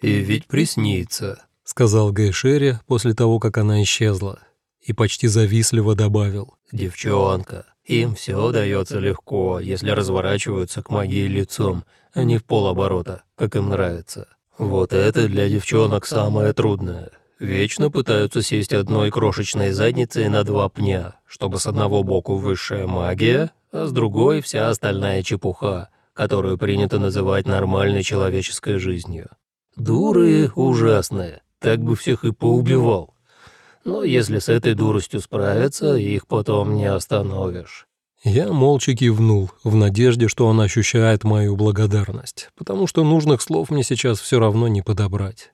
«И ведь приснится», — сказал Гайшери после того, как она исчезла, и почти завистливо добавил. «Девчонка, им все дается легко, если разворачиваются к магии лицом, а не в полоборота, как им нравится. Вот это для девчонок самое трудное. Вечно пытаются сесть одной крошечной задницей на два пня, чтобы с одного боку высшая магия, а с другой вся остальная чепуха, которую принято называть нормальной человеческой жизнью. Дуры ужасные, так бы всех и поубивал. Но если с этой дуростью справиться, их потом не остановишь. Я молча кивнул, в надежде, что он ощущает мою благодарность, потому что нужных слов мне сейчас все равно не подобрать.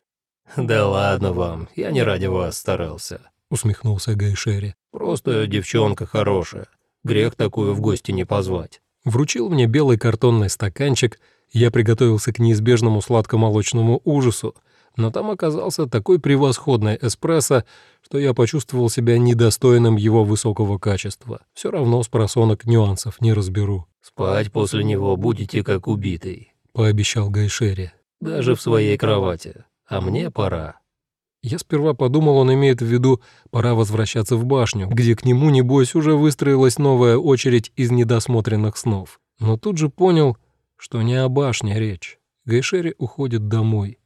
«Да ладно вам, я не ради вас старался», — усмехнулся Гайшери. «Просто девчонка хорошая. Грех такую в гости не позвать». Вручил мне белый картонный стаканчик, я приготовился к неизбежному сладко-молочному ужасу, но там оказался такой превосходный эспрессо, что я почувствовал себя недостойным его высокого качества. Все равно с просонок нюансов не разберу. «Спать после него будете как убитый», — пообещал Гайшери. «Даже в своей кровати. А мне пора». Я сперва подумал, он имеет в виду, пора возвращаться в башню, где к нему, небось, уже выстроилась новая очередь из недосмотренных снов. Но тут же понял, что не о башне речь. Гайшери уходит домой.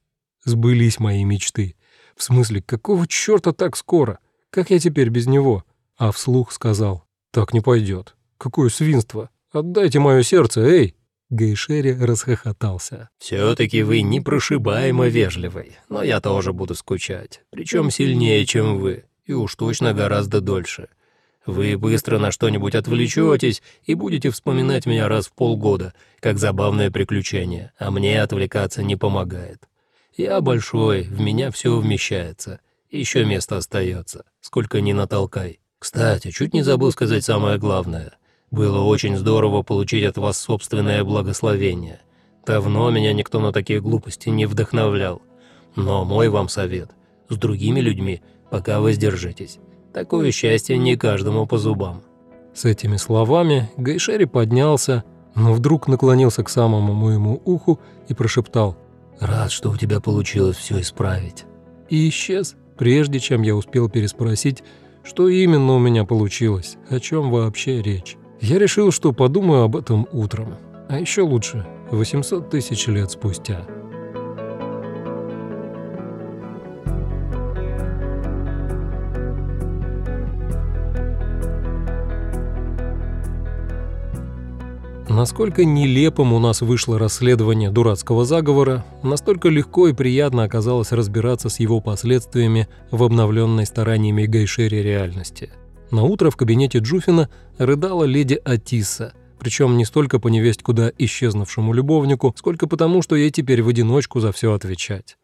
Сбылись мои мечты. В смысле, какого чёрта так скоро? Как я теперь без него? А вслух сказал, так не пойдет. Какое свинство. Отдайте мое сердце, эй! Гейшери расхохотался. «Все-таки вы непрошибаемо вежливый, но я тоже буду скучать, причем сильнее, чем вы, и уж точно гораздо дольше. Вы быстро на что-нибудь отвлечетесь и будете вспоминать меня раз в полгода, как забавное приключение, а мне отвлекаться не помогает. Я большой, в меня все вмещается, еще место остается, сколько ни натолкай. Кстати, чуть не забыл сказать самое главное — было очень здорово получить от вас собственное благословение. Давно меня никто на такие глупости не вдохновлял. Но мой вам совет. С другими людьми пока воздержитесь. Такое счастье не каждому по зубам». С этими словами Гайшери поднялся, но вдруг наклонился к самому моему уху и прошептал «Рад, что у тебя получилось все исправить». И исчез, прежде чем я успел переспросить, что именно у меня получилось, о чем вообще речь. Я решил, что подумаю об этом утром. А еще лучше, 800 тысяч лет спустя. Насколько нелепым у нас вышло расследование дурацкого заговора, настолько легко и приятно оказалось разбираться с его последствиями в обновленной стараниями Гайшери реальности – на утро в кабинете Джуфина рыдала леди Атиса, причем не столько по невесть куда исчезнувшему любовнику, сколько потому, что ей теперь в одиночку за все отвечать.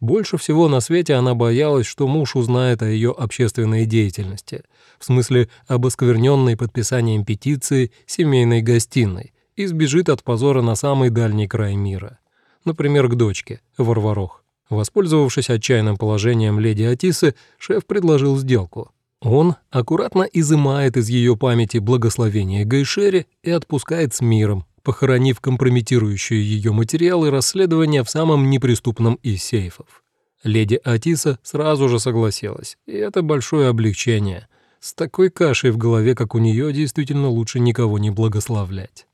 Больше всего на свете она боялась, что муж узнает о ее общественной деятельности, в смысле об оскверненной подписанием петиции семейной гостиной, и сбежит от позора на самый дальний край мира. Например, к дочке, Варварох. Воспользовавшись отчаянным положением леди Атисы, шеф предложил сделку – он аккуратно изымает из ее памяти благословение Гайшери и отпускает с миром, похоронив компрометирующие ее материалы расследования в самом неприступном из сейфов. Леди Атиса сразу же согласилась, и это большое облегчение. С такой кашей в голове, как у нее, действительно лучше никого не благословлять.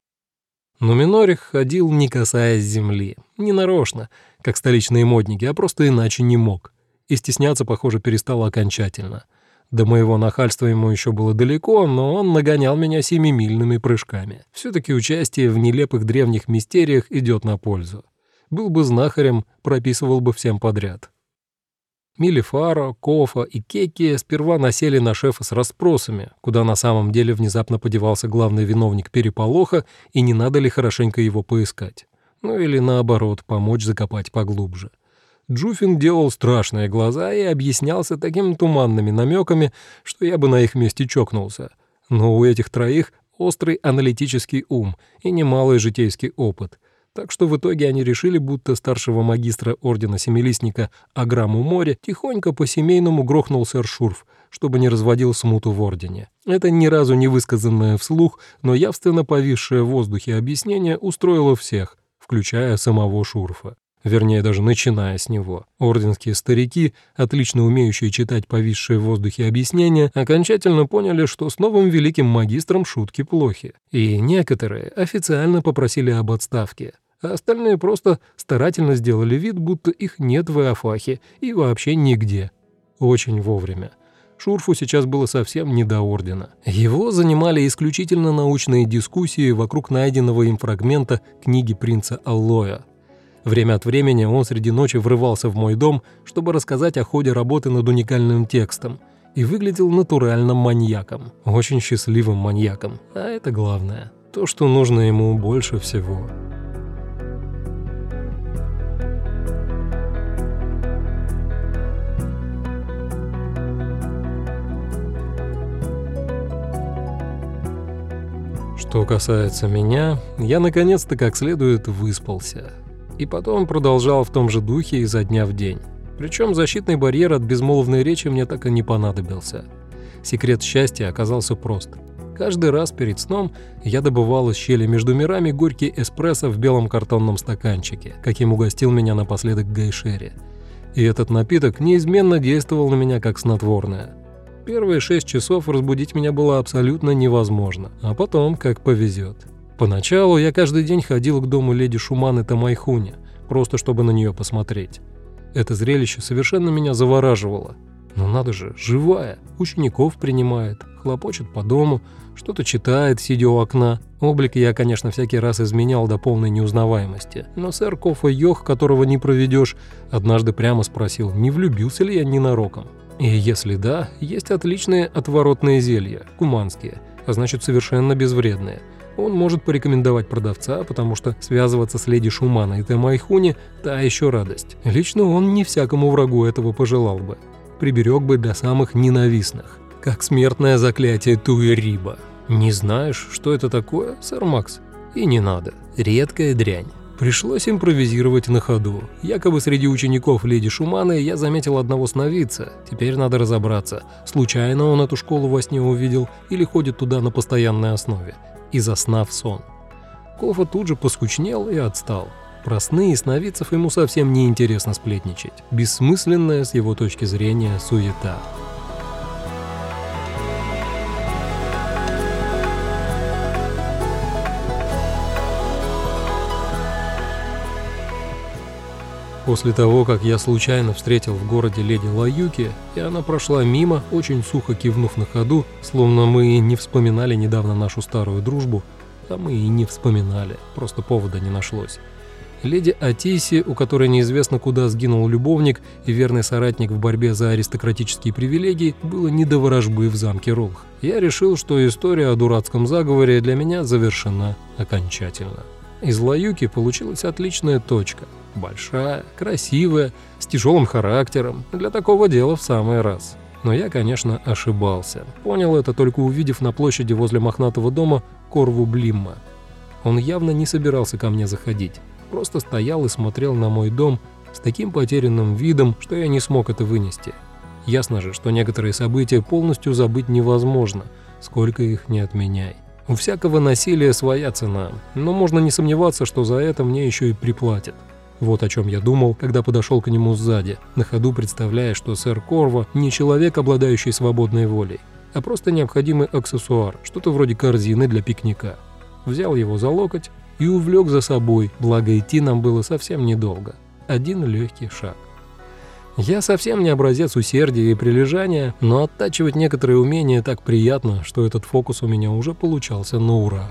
Но Минорих ходил, не касаясь земли, не нарочно, как столичные модники, а просто иначе не мог. И стесняться, похоже, перестал окончательно — до моего нахальства ему еще было далеко, но он нагонял меня семимильными прыжками. Все-таки участие в нелепых древних мистериях идет на пользу. Был бы знахарем, прописывал бы всем подряд. Милифаро, Кофа и Кеки сперва насели на шефа с расспросами, куда на самом деле внезапно подевался главный виновник переполоха и не надо ли хорошенько его поискать. Ну или наоборот, помочь закопать поглубже. Джуфин делал страшные глаза и объяснялся такими туманными намеками, что я бы на их месте чокнулся. Но у этих троих острый аналитический ум и немалый житейский опыт. Так что в итоге они решили, будто старшего магистра ордена Семилистника Аграму Море тихонько по-семейному грохнул сэр Шурф, чтобы не разводил смуту в ордене. Это ни разу не высказанное вслух, но явственно повисшее в воздухе объяснение устроило всех, включая самого Шурфа. вернее даже начиная с него. Орденские старики, отлично умеющие читать повисшие в воздухе объяснения, окончательно поняли, что с новым великим магистром шутки плохи. И некоторые официально попросили об отставке, а остальные просто старательно сделали вид, будто их нет в Иофахе и вообще нигде. Очень вовремя. Шурфу сейчас было совсем не до ордена. Его занимали исключительно научные дискуссии вокруг найденного им фрагмента книги принца Аллоя. Время от времени он среди ночи врывался в мой дом, чтобы рассказать о ходе работы над уникальным текстом, и выглядел натуральным маньяком, очень счастливым маньяком, а это главное, то, что нужно ему больше всего. Что касается меня, я наконец-то как следует выспался. И потом продолжал в том же духе изо дня в день. Причем защитный барьер от безмолвной речи мне так и не понадобился. Секрет счастья оказался прост. Каждый раз перед сном я добывал из щели между мирами горький эспрессо в белом картонном стаканчике, каким угостил меня напоследок Гайшери. И этот напиток неизменно действовал на меня как снотворное – Первые шесть часов разбудить меня было абсолютно невозможно, а потом как повезет. Поначалу я каждый день ходил к дому леди Шуманы Тамайхуни, просто чтобы на нее посмотреть. Это зрелище совершенно меня завораживало. Но надо же, живая, учеников принимает, хлопочет по дому, что-то читает, сидя у окна. Облик я, конечно, всякий раз изменял до полной неузнаваемости. Но сэр Кофа Йох, которого не проведешь, однажды прямо спросил, не влюбился ли я ненароком. И если да, есть отличные отворотные зелья, куманские, а значит совершенно безвредные. Он может порекомендовать продавца, потому что связываться с леди Шумана и Тамайхуни – та еще радость. Лично он не всякому врагу этого пожелал бы. Приберег бы для самых ненавистных. Как смертное заклятие Туэриба. Не знаешь, что это такое, сэр Макс? И не надо. Редкая дрянь. Пришлось импровизировать на ходу. Якобы среди учеников леди Шуманы я заметил одного сновидца. Теперь надо разобраться, случайно он эту школу во сне увидел или ходит туда на постоянной основе, и заснав сон. Кофа тут же поскучнел и отстал. Про сны и сновидцев ему совсем не интересно сплетничать. Бессмысленная с его точки зрения суета. После того, как я случайно встретил в городе леди Лаюки, и она прошла мимо, очень сухо кивнув на ходу, словно мы не вспоминали недавно нашу старую дружбу, а мы и не вспоминали, просто повода не нашлось. Леди Атиси, у которой неизвестно куда сгинул любовник и верный соратник в борьбе за аристократические привилегии, было не до ворожбы в замке Ролх. Я решил, что история о дурацком заговоре для меня завершена окончательно. Из Лаюки получилась отличная точка – Большая, красивая, с тяжелым характером. Для такого дела в самый раз. Но я, конечно, ошибался. Понял это только увидев на площади возле мохнатого дома Корву Блимма. Он явно не собирался ко мне заходить. Просто стоял и смотрел на мой дом с таким потерянным видом, что я не смог это вынести. Ясно же, что некоторые события полностью забыть невозможно, сколько их не отменяй. У всякого насилия своя цена, но можно не сомневаться, что за это мне еще и приплатят. Вот о чем я думал, когда подошел к нему сзади, на ходу представляя, что сэр Корво не человек, обладающий свободной волей, а просто необходимый аксессуар, что-то вроде корзины для пикника. Взял его за локоть и увлек за собой, благо идти нам было совсем недолго. Один легкий шаг. Я совсем не образец усердия и прилежания, но оттачивать некоторые умения так приятно, что этот фокус у меня уже получался на ура.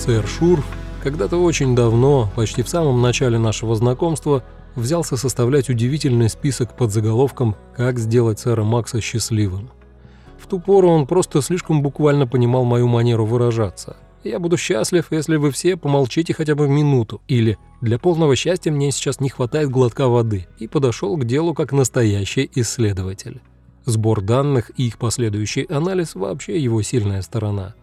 Сэр Шурф когда-то очень давно, почти в самом начале нашего знакомства, взялся составлять удивительный список под заголовком «Как сделать сэра Макса счастливым». В ту пору он просто слишком буквально понимал мою манеру выражаться. «Я буду счастлив, если вы все помолчите хотя бы минуту» или «Для полного счастья мне сейчас не хватает глотка воды» и подошел к делу как настоящий исследователь. Сбор данных и их последующий анализ – вообще его сильная сторона –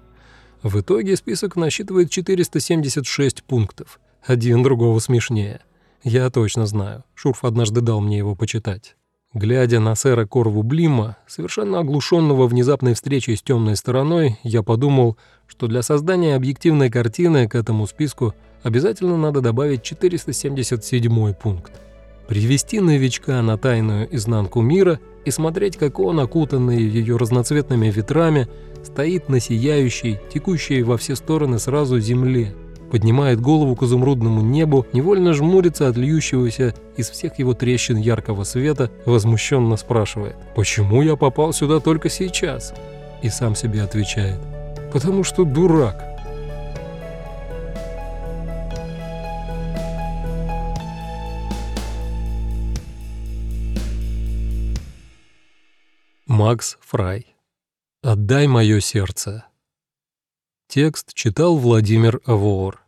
в итоге список насчитывает 476 пунктов. Один другого смешнее. Я точно знаю. Шурф однажды дал мне его почитать. Глядя на сэра Корву Блима, совершенно оглушенного внезапной встречей с темной стороной, я подумал, что для создания объективной картины к этому списку обязательно надо добавить 477 пункт. Привести новичка на тайную изнанку мира и смотреть, как он, окутанный ее разноцветными ветрами, стоит на сияющей, текущей во все стороны сразу земле, поднимает голову к изумрудному небу, невольно жмурится от льющегося из всех его трещин яркого света, возмущенно спрашивает «Почему я попал сюда только сейчас?» И сам себе отвечает «Потому что дурак». Макс Фрай «Отдай мое сердце». Текст читал Владимир Авоор.